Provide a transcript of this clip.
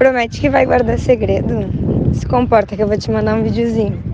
Promete que vai guardar segredo? Se comporta que eu vou te mandar um videozinho.